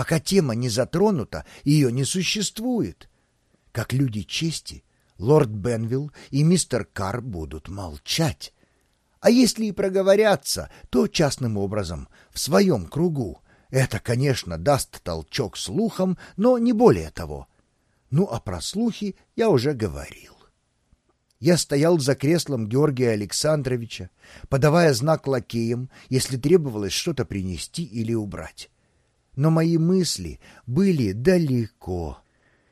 Пока тема не затронута, ее не существует. Как люди чести, лорд Бенвилл и мистер Карр будут молчать. А если и проговорятся, то частным образом, в своем кругу. Это, конечно, даст толчок слухам, но не более того. Ну, а про слухи я уже говорил. Я стоял за креслом Георгия Александровича, подавая знак лакеям, если требовалось что-то принести или убрать. Но мои мысли были далеко.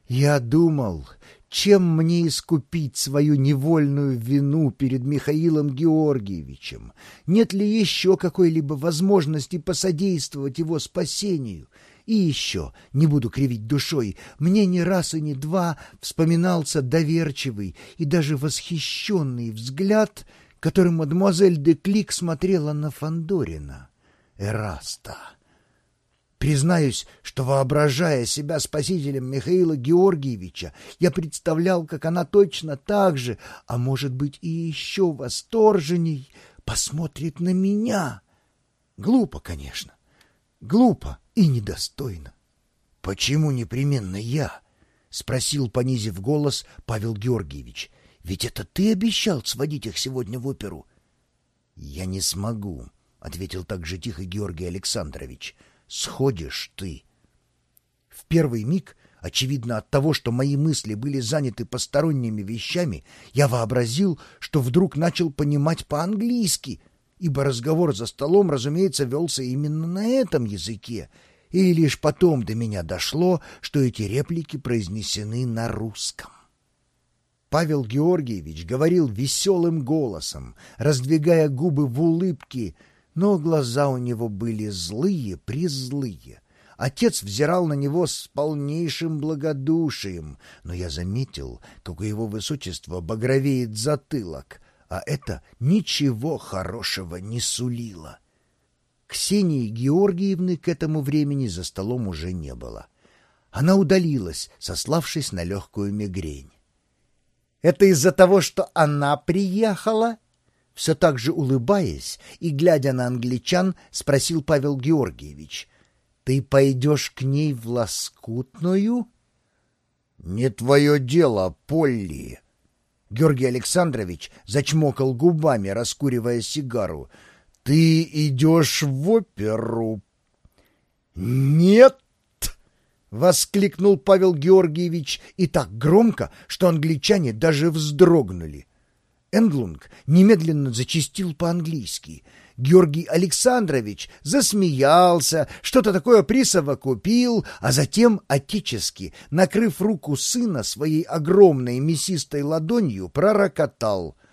Я думал, чем мне искупить свою невольную вину перед Михаилом Георгиевичем? Нет ли еще какой-либо возможности посодействовать его спасению? И еще, не буду кривить душой, мне ни раз и ни два вспоминался доверчивый и даже восхищенный взгляд, которым мадемуазель де Клик смотрела на Фандорина, Эраста. Признаюсь, что, воображая себя спасителем Михаила Георгиевича, я представлял, как она точно так же, а может быть и еще восторженней, посмотрит на меня. Глупо, конечно. Глупо и недостойно. — Почему непременно я? — спросил, понизив голос, Павел Георгиевич. — Ведь это ты обещал сводить их сегодня в оперу. — Я не смогу, — ответил так же тихо Георгий Александрович. — Сходишь ты. В первый миг, очевидно от того, что мои мысли были заняты посторонними вещами, я вообразил, что вдруг начал понимать по-английски, ибо разговор за столом, разумеется, велся именно на этом языке — и лишь потом до меня дошло, что эти реплики произнесены на русском. Павел Георгиевич говорил веселым голосом, раздвигая губы в улыбке, но глаза у него были злые-призлые. Отец взирал на него с полнейшим благодушием, но я заметил, как у его высочества багровеет затылок, а это ничего хорошего не сулило. Ксении Георгиевны к этому времени за столом уже не было. Она удалилась, сославшись на легкую мигрень. «Это из-за того, что она приехала?» Все так же улыбаясь и глядя на англичан, спросил Павел Георгиевич. «Ты пойдешь к ней в лоскутную?» «Не твое дело, Полли!» Георгий Александрович зачмокал губами, раскуривая сигару. Ты идешь в оперу. Нет! — воскликнул Павел Георгиевич и так громко, что англичане даже вздрогнули. Энглунг немедленно зачистил по-английски. Георгий Александрович засмеялся, что-то такое присовокупил, а затем отечески, накрыв руку сына своей огромной мясистой ладонью, пророкотал —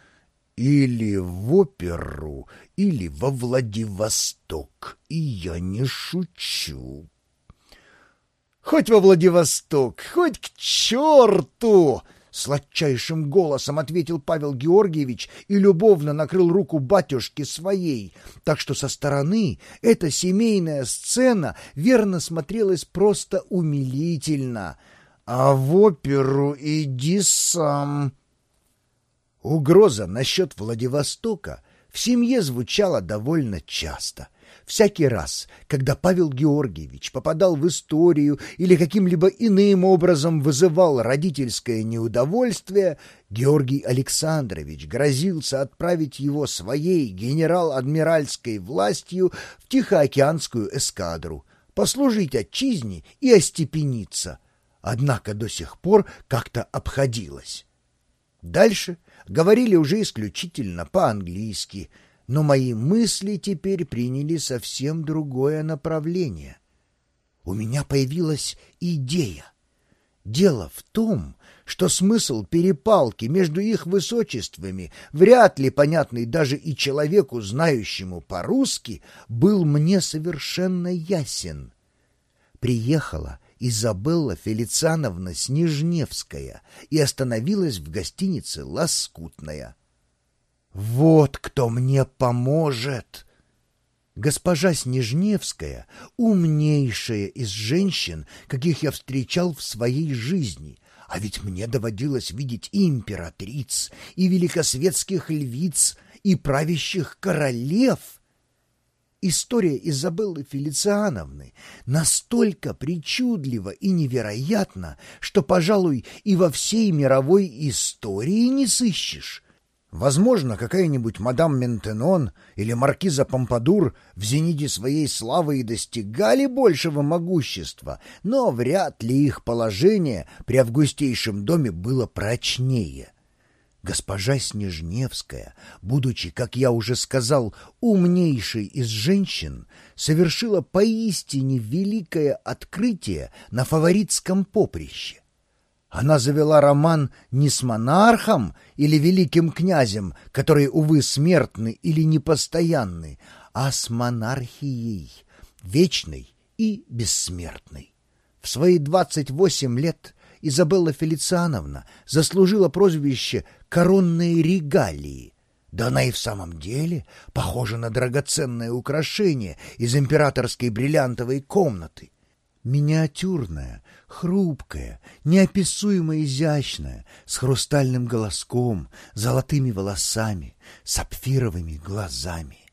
или в оперу, или во Владивосток. И я не шучу. Хоть во Владивосток, хоть к черту! Сладчайшим голосом ответил Павел Георгиевич и любовно накрыл руку батюшки своей, так что со стороны эта семейная сцена верно смотрелась просто умилительно. «А в оперу иди сам!» Угроза насчет Владивостока в семье звучала довольно часто. Всякий раз, когда Павел Георгиевич попадал в историю или каким-либо иным образом вызывал родительское неудовольствие, Георгий Александрович грозился отправить его своей генерал-адмиральской властью в Тихоокеанскую эскадру, послужить отчизне и остепениться. Однако до сих пор как-то обходилось. Дальше говорили уже исключительно по-английски, но мои мысли теперь приняли совсем другое направление. У меня появилась идея. Дело в том, что смысл перепалки между их высочествами, вряд ли понятный даже и человеку, знающему по-русски, был мне совершенно ясен. Приехала Изабелла Фелициановна Снежневская и остановилась в гостинице «Лоскутная». «Вот кто мне поможет!» Госпожа Снежневская — умнейшая из женщин, каких я встречал в своей жизни, а ведь мне доводилось видеть и императриц, и великосветских львиц, и правящих королев — История Изабеллы Фелициановны настолько причудлива и невероятна, что, пожалуй, и во всей мировой истории не сыщешь. Возможно, какая-нибудь мадам Ментенон или маркиза Помпадур в зените своей славы и достигали большего могущества, но вряд ли их положение при августейшем доме было прочнее. Госпожа Снежневская, будучи, как я уже сказал, умнейшей из женщин, совершила поистине великое открытие на фаворитском поприще. Она завела роман не с монархом или великим князем, которые, увы, смертны или непостоянны, а с монархией, вечной и бессмертной. В свои двадцать восемь лет Изабелла Фелициановна заслужила прозвище «коронные регалии». Да она и в самом деле похожа на драгоценное украшение из императорской бриллиантовой комнаты. Миниатюрная, хрупкая, неописуемо изящная, с хрустальным голоском, золотыми волосами, сапфировыми глазами.